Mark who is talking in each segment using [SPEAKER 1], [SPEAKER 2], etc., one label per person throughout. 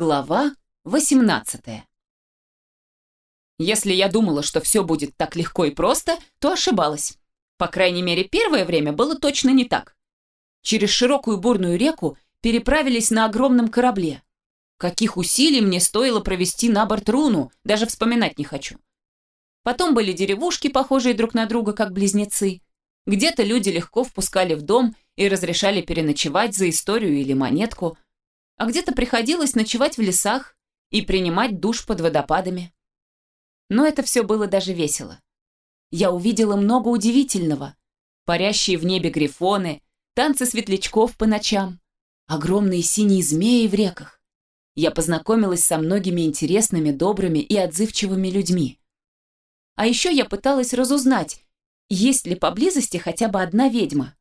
[SPEAKER 1] Глава 18 Если я думала, что все будет так легко и просто, то ошибалась. По крайней мере, первое время было точно не так. Через широкую бурную реку переправились на огромном корабле. Каких усилий мне стоило провести на борт руну, даже вспоминать не хочу. Потом были деревушки, похожие друг на друга, как близнецы. Где-то люди легко впускали в дом и разрешали переночевать за историю или монетку – а где-то приходилось ночевать в лесах и принимать душ под водопадами. Но это все было даже весело. Я увидела много удивительного. Парящие в небе грифоны, танцы светлячков по ночам, огромные синие змеи в реках. Я познакомилась со многими интересными, добрыми и отзывчивыми людьми. А еще я пыталась разузнать, есть ли поблизости хотя бы одна ведьма.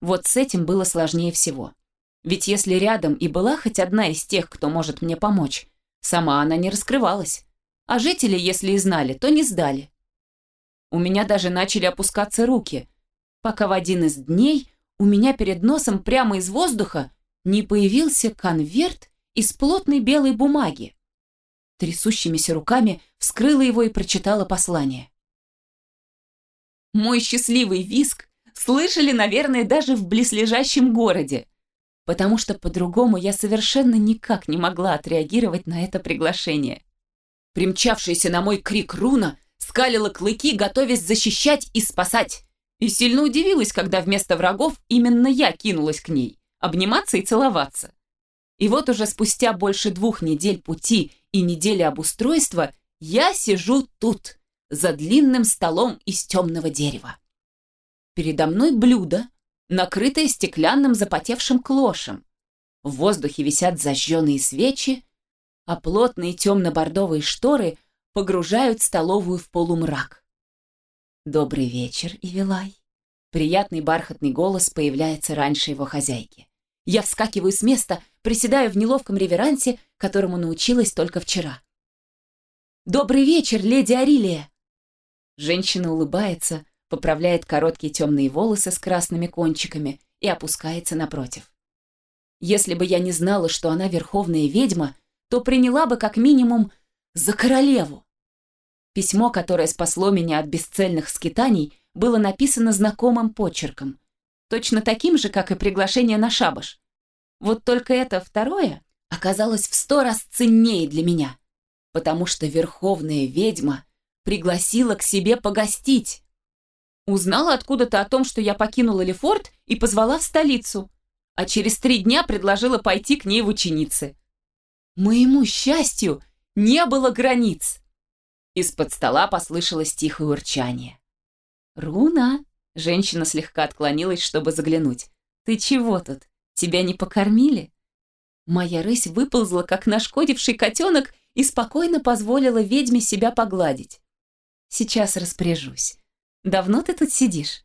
[SPEAKER 1] Вот с этим было сложнее всего. Ведь если рядом и была хоть одна из тех, кто может мне помочь, сама она не раскрывалась. А жители, если и знали, то не сдали. У меня даже начали опускаться руки, пока в один из дней у меня перед носом прямо из воздуха не появился конверт из плотной белой бумаги. Трясущимися руками вскрыла его и прочитала послание. Мой счастливый виск слышали, наверное, даже в близлежащем городе потому что по-другому я совершенно никак не могла отреагировать на это приглашение. Примчавшаяся на мой крик руна скалила клыки, готовясь защищать и спасать. И сильно удивилась, когда вместо врагов именно я кинулась к ней, обниматься и целоваться. И вот уже спустя больше двух недель пути и недели обустройства я сижу тут, за длинным столом из темного дерева. Передо мной блюдо, накрытая стеклянным запотевшим клошем. В воздухе висят зажженные свечи, а плотные темно-бордовые шторы погружают столовую в полумрак. «Добрый вечер, Ивилай!» Приятный бархатный голос появляется раньше его хозяйки. Я вскакиваю с места, приседаю в неловком реверансе, которому научилась только вчера. «Добрый вечер, леди Арилия!» Женщина улыбается, поправляет короткие темные волосы с красными кончиками и опускается напротив. Если бы я не знала, что она верховная ведьма, то приняла бы как минимум за королеву. Письмо, которое спасло меня от бесцельных скитаний, было написано знакомым почерком, точно таким же, как и приглашение на шабаш. Вот только это второе оказалось в сто раз ценнее для меня, потому что верховная ведьма пригласила к себе погостить. Узнала откуда-то о том, что я покинула Лефорт и позвала в столицу, а через три дня предложила пойти к ней в ученицы. Моему счастью не было границ. Из-под стола послышалось тихое урчание. «Руна!» — женщина слегка отклонилась, чтобы заглянуть. «Ты чего тут? Тебя не покормили?» Моя рысь выползла, как нашкодивший котенок, и спокойно позволила ведьме себя погладить. «Сейчас распоряжусь. Давно ты тут сидишь?»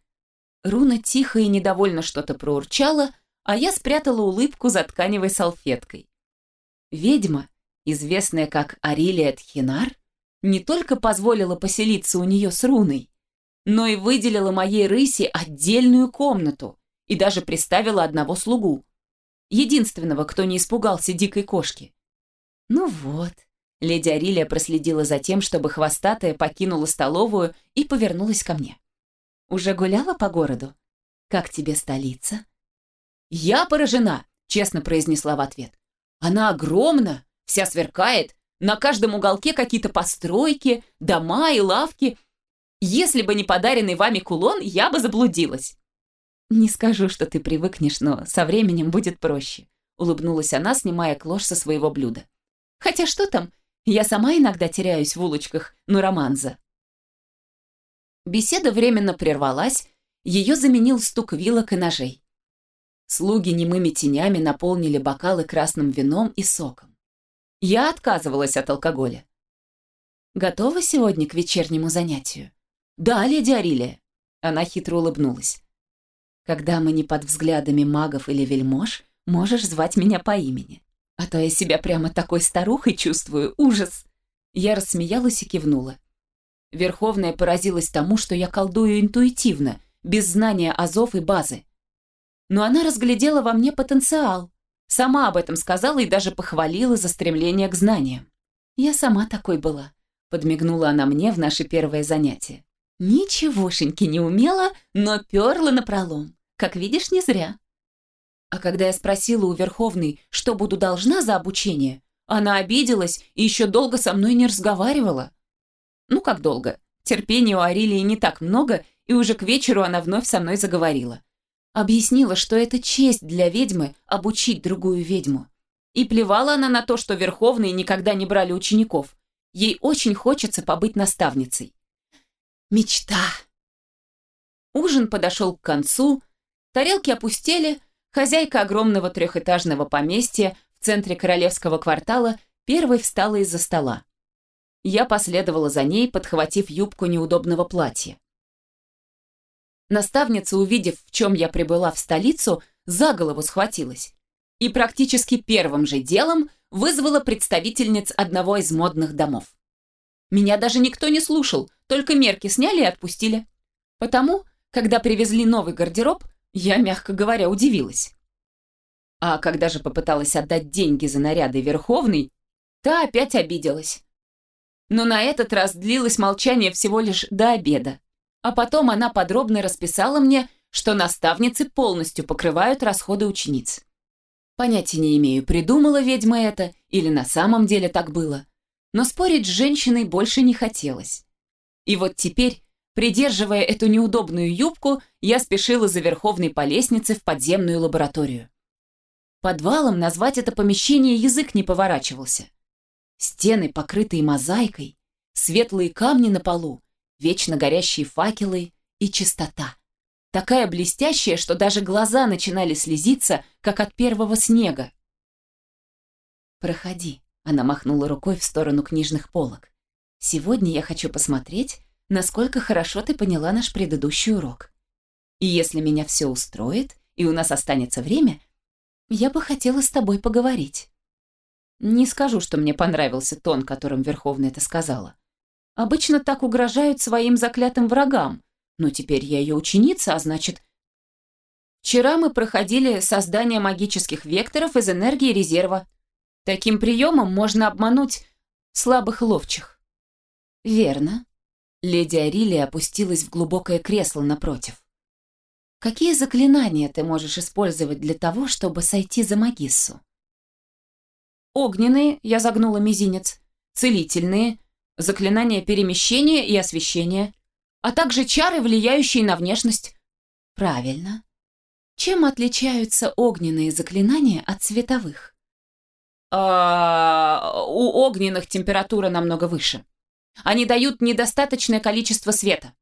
[SPEAKER 1] Руна тихо и недовольно что-то проурчала, а я спрятала улыбку за тканевой салфеткой. Ведьма, известная как Арилия Тхинар, не только позволила поселиться у нее с руной, но и выделила моей рысе отдельную комнату и даже приставила одного слугу, единственного, кто не испугался дикой кошки. Ну вот, Леди Арилия проследила за тем, чтобы хвостатая покинула столовую и повернулась ко мне. «Уже гуляла по городу? Как тебе столица?» «Я поражена», — честно произнесла в ответ. «Она огромна, вся сверкает, на каждом уголке какие-то постройки, дома и лавки. Если бы не подаренный вами кулон, я бы заблудилась». «Не скажу, что ты привыкнешь, но со временем будет проще», — улыбнулась она, снимая клош со своего блюда. «Хотя что там, я сама иногда теряюсь в улочках Нураманза. Беседа временно прервалась, ее заменил стук вилок и ножей. Слуги немыми тенями наполнили бокалы красным вином и соком. Я отказывалась от алкоголя. «Готова сегодня к вечернему занятию?» «Да, леди Арилия». Она хитро улыбнулась. «Когда мы не под взглядами магов или вельмож, можешь звать меня по имени. А то я себя прямо такой старухой чувствую, ужас. Я рассмеялась и кивнула. Верховная поразилась тому, что я колдую интуитивно, без знания азов и базы. Но она разглядела во мне потенциал, Сама об этом сказала и даже похвалила за стремление к знаниям. «Я сама такой была», — подмигнула она мне в наше первое занятие. «Ничегошеньки не умела, но перла напролом. Как видишь, не зря». А когда я спросила у Верховной, что буду должна за обучение, она обиделась и еще долго со мной не разговаривала. Ну, как долго? Терпения у Арилии не так много, и уже к вечеру она вновь со мной заговорила. Объяснила, что это честь для ведьмы обучить другую ведьму. И плевала она на то, что Верховные никогда не брали учеников. Ей очень хочется побыть наставницей. Мечта. Ужин подошел к концу, тарелки опустели, хозяйка огромного трехэтажного поместья в центре королевского квартала первой встала из-за стола. Я последовала за ней, подхватив юбку неудобного платья. Наставница, увидев, в чем я прибыла в столицу, за голову схватилась и практически первым же делом вызвала представительниц одного из модных домов. Меня даже никто не слушал, только мерки сняли и отпустили. Потому, когда привезли новый гардероб, я, мягко говоря, удивилась. А когда же попыталась отдать деньги за наряды Верховной, та опять обиделась. Но на этот раз длилось молчание всего лишь до обеда. А потом она подробно расписала мне, что наставницы полностью покрывают расходы учениц. Понятия не имею, придумала ведьма это или на самом деле так было. Но спорить с женщиной больше не хотелось. И вот теперь, придерживая эту неудобную юбку, я спешила за Верховной по лестнице в подземную лабораторию. Подвалом назвать это помещение язык не поворачивался. Стены, покрытые мозаикой, светлые камни на полу, вечно горящие факелы и чистота. Такая блестящая, что даже глаза начинали слезиться, как от первого снега. «Проходи», — она махнула рукой в сторону книжных полок. «Сегодня я хочу посмотреть, насколько хорошо ты поняла наш предыдущий урок. И если меня все устроит, и у нас останется время, я бы хотела с тобой поговорить». Не скажу, что мне понравился тон, которым Верховная это сказала. Обычно так угрожают своим заклятым врагам, но теперь я ее ученица, а значит... Вчера мы проходили создание магических векторов из энергии резерва. Таким приемом можно обмануть слабых ловчих. Верно. Леди Арилия опустилась в глубокое кресло напротив. Какие заклинания ты можешь использовать для того, чтобы сойти за магиссу? Огненные, я загнула мизинец, целительные, заклинания перемещения и освещения, а также чары, влияющие на внешность. Правильно. Чем отличаются огненные заклинания от световых? А, у огненных температура намного выше. Они дают недостаточное количество света.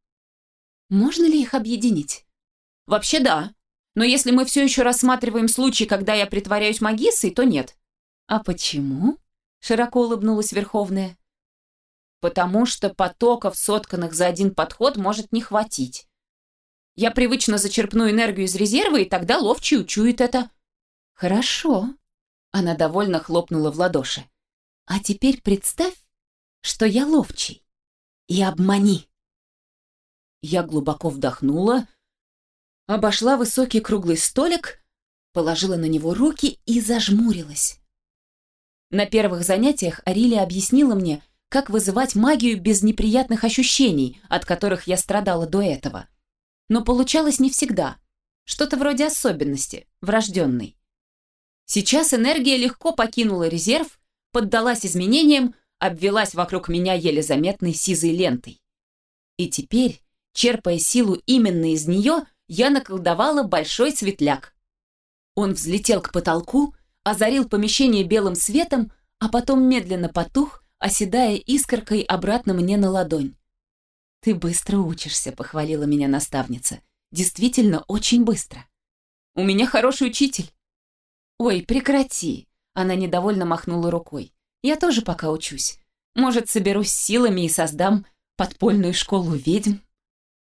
[SPEAKER 1] Можно ли их объединить? Вообще да. Но если мы все еще рассматриваем случай, когда я притворяюсь магиссой, то нет. А почему? Широко улыбнулась Верховная потому что потоков, сотканных за один подход, может не хватить. Я привычно зачерпну энергию из резерва, и тогда ловчий учует это. Хорошо. Она довольно хлопнула в ладоши. А теперь представь, что я ловчий. И обмани. Я глубоко вдохнула, обошла высокий круглый столик, положила на него руки и зажмурилась. На первых занятиях Арилия объяснила мне, как вызывать магию без неприятных ощущений, от которых я страдала до этого. Но получалось не всегда. Что-то вроде особенности, врожденной. Сейчас энергия легко покинула резерв, поддалась изменениям, обвелась вокруг меня еле заметной сизой лентой. И теперь, черпая силу именно из нее, я наколдовала большой светляк. Он взлетел к потолку, озарил помещение белым светом, а потом медленно потух, оседая искоркой обратно мне на ладонь. «Ты быстро учишься», — похвалила меня наставница. «Действительно, очень быстро». «У меня хороший учитель». «Ой, прекрати!» — она недовольно махнула рукой. «Я тоже пока учусь. Может, соберусь силами и создам подпольную школу ведьм?»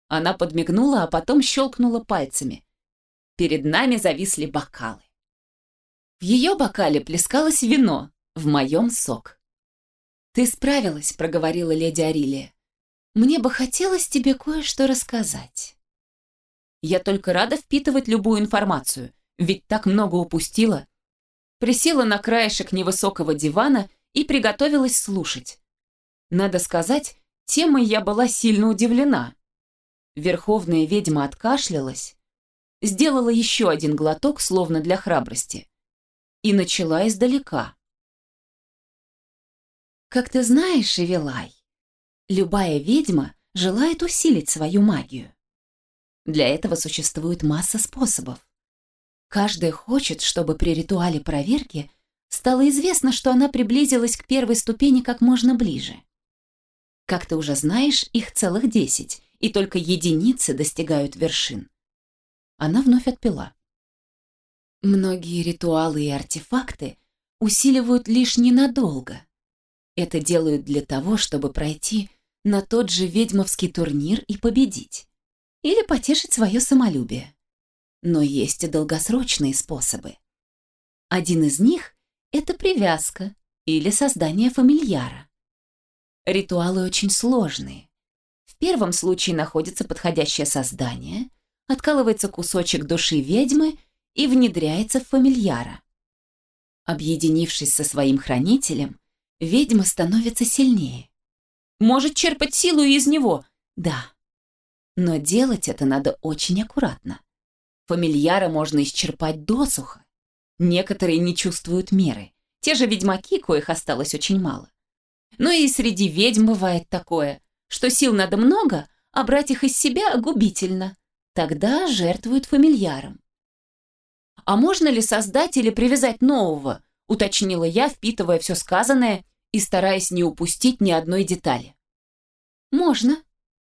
[SPEAKER 1] Она подмигнула, а потом щелкнула пальцами. Перед нами зависли бокалы. В ее бокале плескалось вино, в моем сок. «Ты справилась», — проговорила леди Арилия. «Мне бы хотелось тебе кое-что рассказать». «Я только рада впитывать любую информацию, ведь так много упустила». Присела на краешек невысокого дивана и приготовилась слушать. Надо сказать, темой я была сильно удивлена. Верховная ведьма откашлялась, сделала еще один глоток, словно для храбрости, и начала издалека. Как ты знаешь, Эвелай, любая ведьма желает усилить свою магию. Для этого существует масса способов. Каждая хочет, чтобы при ритуале проверки стало известно, что она приблизилась к первой ступени как можно ближе. Как ты уже знаешь, их целых десять, и только единицы достигают вершин. Она вновь отпила. Многие ритуалы и артефакты усиливают лишь ненадолго. Это делают для того, чтобы пройти на тот же ведьмовский турнир и победить. Или потешить свое самолюбие. Но есть и долгосрочные способы. Один из них — это привязка или создание фамильяра. Ритуалы очень сложные. В первом случае находится подходящее создание, откалывается кусочек души ведьмы и внедряется в фамильяра. Объединившись со своим хранителем, ведьма становится сильнее. Может черпать силу из него, да. Но делать это надо очень аккуратно. Фамильяра можно исчерпать досуха. Некоторые не чувствуют меры. Те же ведьмаки, коих осталось очень мало. Но и среди ведьм бывает такое, что сил надо много, а брать их из себя губительно. Тогда жертвуют фамильяром. «А можно ли создать или привязать нового?» уточнила я, впитывая все сказанное и стараясь не упустить ни одной детали. «Можно,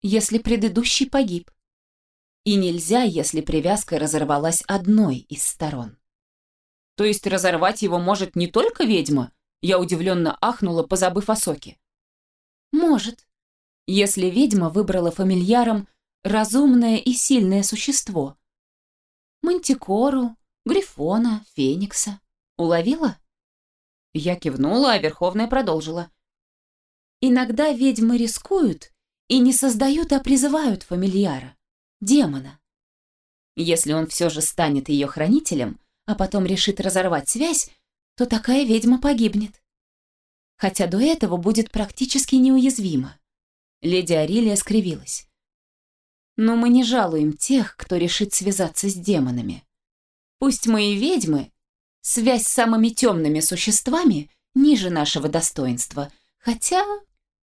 [SPEAKER 1] если предыдущий погиб», и нельзя, если привязка разорвалась одной из сторон. То есть разорвать его может не только ведьма? Я удивленно ахнула, позабыв о соке. Может, если ведьма выбрала фамильяром разумное и сильное существо. Мантикору, грифона, феникса. Уловила? Я кивнула, а Верховная продолжила. Иногда ведьмы рискуют и не создают, а призывают фамильяра демона. Если он все же станет ее хранителем, а потом решит разорвать связь, то такая ведьма погибнет. Хотя до этого будет практически неуязвима. Леди Арилия скривилась. Но мы не жалуем тех, кто решит связаться с демонами. Пусть мы и ведьмы, связь с самыми темными существами ниже нашего достоинства, хотя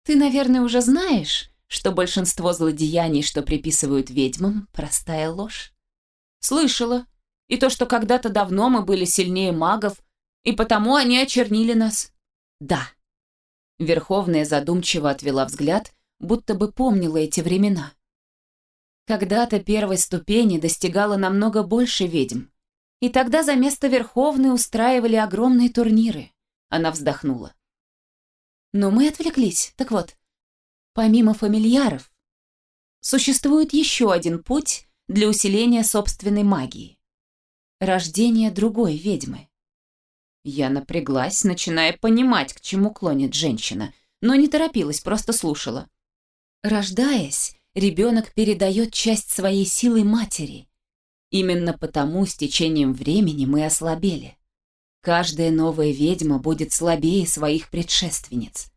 [SPEAKER 1] ты, наверное, уже знаешь, что большинство злодеяний, что приписывают ведьмам, простая ложь. Слышала. И то, что когда-то давно мы были сильнее магов, и потому они очернили нас. Да. Верховная задумчиво отвела взгляд, будто бы помнила эти времена. Когда-то первой ступени достигала намного больше ведьм. И тогда за место Верховной устраивали огромные турниры. Она вздохнула. Но мы отвлеклись. Так вот, Помимо фамильяров, существует еще один путь для усиления собственной магии. Рождение другой ведьмы. Я напряглась, начиная понимать, к чему клонит женщина, но не торопилась, просто слушала. Рождаясь, ребенок передает часть своей силы матери. Именно потому с течением времени мы ослабели. Каждая новая ведьма будет слабее своих предшественниц.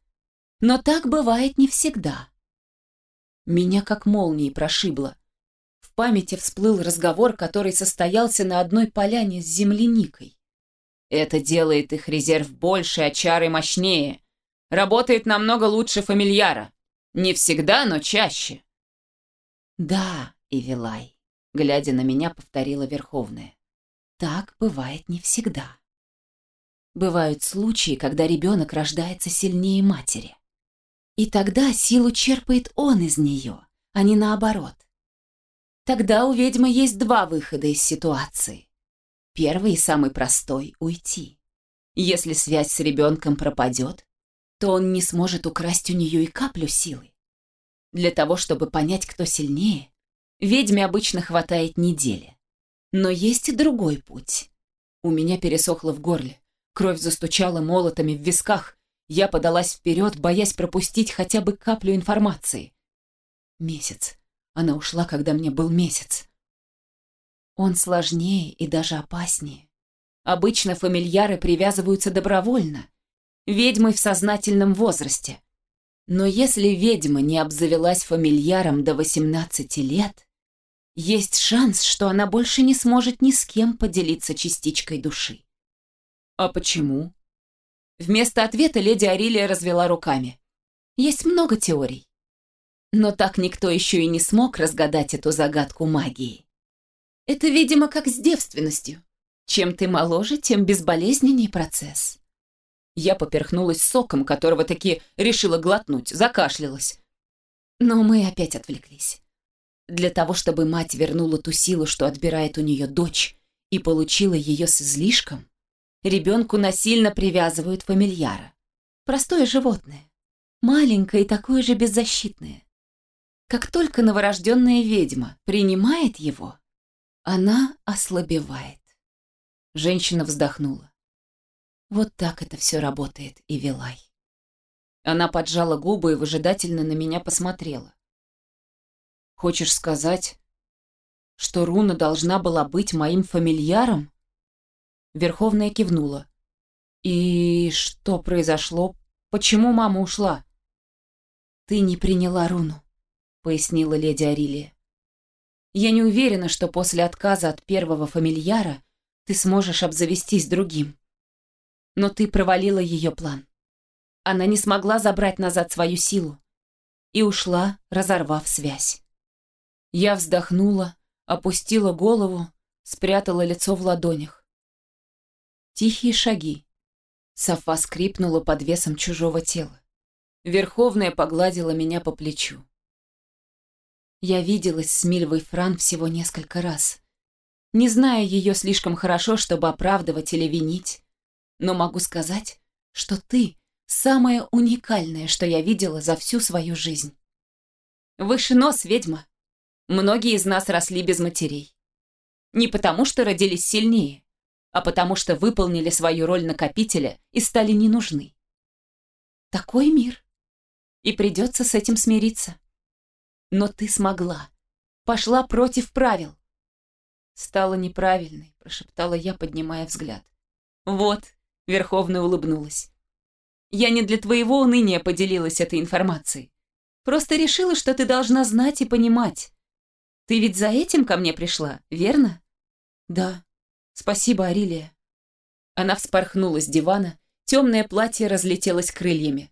[SPEAKER 1] Но так бывает не всегда. Меня как молнией прошибло. Памяти всплыл разговор, который состоялся на одной поляне с земляникой. Это делает их резерв больше, а чары мощнее. Работает намного лучше фамильяра. Не всегда, но чаще. Да, Ивилай, глядя на меня, повторила Верховная. Так бывает не всегда. Бывают случаи, когда ребенок рождается сильнее матери. И тогда силу черпает он из нее, а не наоборот. Тогда у ведьмы есть два выхода из ситуации. Первый и самый простой — уйти. Если связь с ребенком пропадет, то он не сможет украсть у нее и каплю силы. Для того, чтобы понять, кто сильнее, ведьме обычно хватает недели. Но есть и другой путь. У меня пересохло в горле, кровь застучала молотами в висках, я подалась вперед, боясь пропустить хотя бы каплю информации. Месяц. Она ушла, когда мне был месяц. Он сложнее и даже опаснее. Обычно фамильяры привязываются добровольно, ведьмы в сознательном возрасте. Но если ведьма не обзавелась фамильяром до 18 лет, есть шанс, что она больше не сможет ни с кем поделиться частичкой души. А почему? Вместо ответа леди Арилия развела руками. Есть много теорий. Но так никто еще и не смог разгадать эту загадку магии. Это, видимо, как с девственностью. Чем ты моложе, тем безболезненнее процесс. Я поперхнулась соком, которого таки решила глотнуть, закашлялась. Но мы опять отвлеклись. Для того, чтобы мать вернула ту силу, что отбирает у нее дочь, и получила ее с излишком, ребенку насильно привязывают фамильяра. Простое животное. Маленькое и такое же беззащитное. Как только новорожденная ведьма принимает его, она ослабевает. Женщина вздохнула. Вот так это все работает, и Вилай. Она поджала губы и выжидательно на меня посмотрела. Хочешь сказать, что Руна должна была быть моим фамильяром? Верховная кивнула. И что произошло? Почему мама ушла? Ты не приняла руну. — пояснила леди Арилия. «Я не уверена, что после отказа от первого фамильяра ты сможешь обзавестись другим. Но ты провалила ее план. Она не смогла забрать назад свою силу и ушла, разорвав связь. Я вздохнула, опустила голову, спрятала лицо в ладонях. Тихие шаги. Софа скрипнула под весом чужого тела. Верховная погладила меня по плечу. Я виделась с Мильвой Фран всего несколько раз. Не зная ее слишком хорошо, чтобы оправдывать или винить, но могу сказать, что ты самое уникальное, что я видела за всю свою жизнь. Выше нос, ведьма. Многие из нас росли без матерей. Не потому, что родились сильнее, а потому что выполнили свою роль накопителя и стали не нужны. Такой мир. И придется с этим смириться. Но ты смогла. Пошла против правил. Стала неправильной, прошептала я, поднимая взгляд. Вот, Верховная улыбнулась. Я не для твоего уныния поделилась этой информацией. Просто решила, что ты должна знать и понимать. Ты ведь за этим ко мне пришла, верно? Да. Спасибо, Арилия. Она вспорхнула с дивана, темное платье разлетелось крыльями.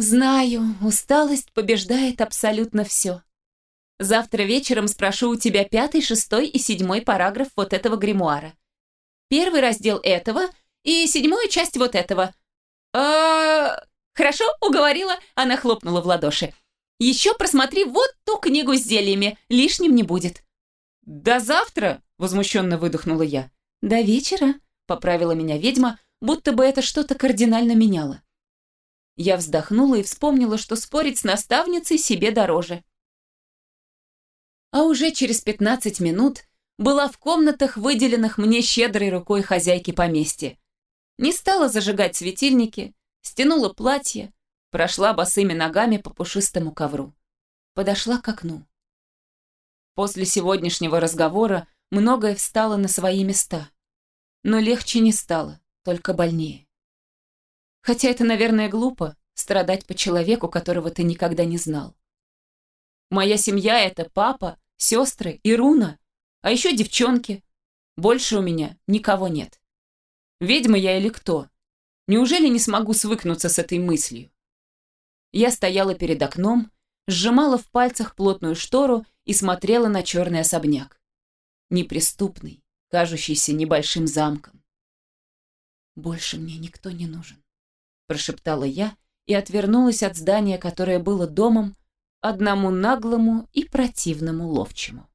[SPEAKER 1] Знаю, усталость побеждает абсолютно все. Завтра вечером спрошу у тебя пятый, шестой и седьмой параграф вот этого гримуара. Первый раздел этого и седьмую часть вот этого. А, хорошо, уговорила, она хлопнула в ладоши. Еще просмотри вот ту книгу с зельями, лишним не будет. До завтра, возмущенно выдохнула я. До вечера, поправила меня ведьма, будто бы это что-то кардинально меняло. Я вздохнула и вспомнила, что спорить с наставницей себе дороже. А уже через 15 минут была в комнатах, выделенных мне щедрой рукой хозяйки поместья. Не стала зажигать светильники, стянула платье, прошла босыми ногами по пушистому ковру. Подошла к окну. После сегодняшнего разговора многое встало на свои места. Но легче не стало, только больнее. Хотя это, наверное, глупо, страдать по человеку, которого ты никогда не знал. Моя семья — это папа, сестры и Руна, а еще девчонки. Больше у меня никого нет. Ведьма я или кто? Неужели не смогу свыкнуться с этой мыслью? Я стояла перед окном, сжимала в пальцах плотную штору и смотрела на черный особняк. Неприступный, кажущийся небольшим замком. Больше мне никто не нужен прошептала я и отвернулась от здания, которое было домом одному наглому и противному ловчему.